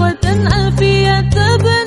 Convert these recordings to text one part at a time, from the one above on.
صحة عافية تبارك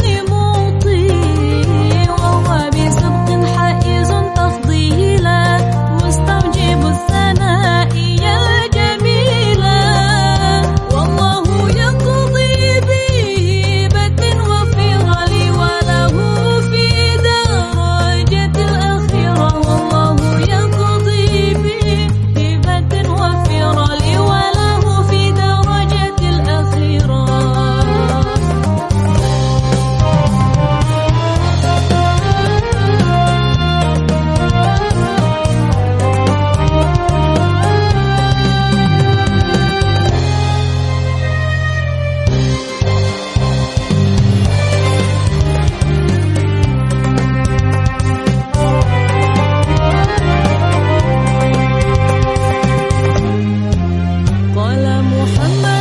我烦闷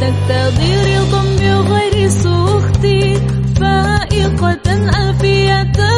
تقتضي رضا بغير سوختي فائقة أفية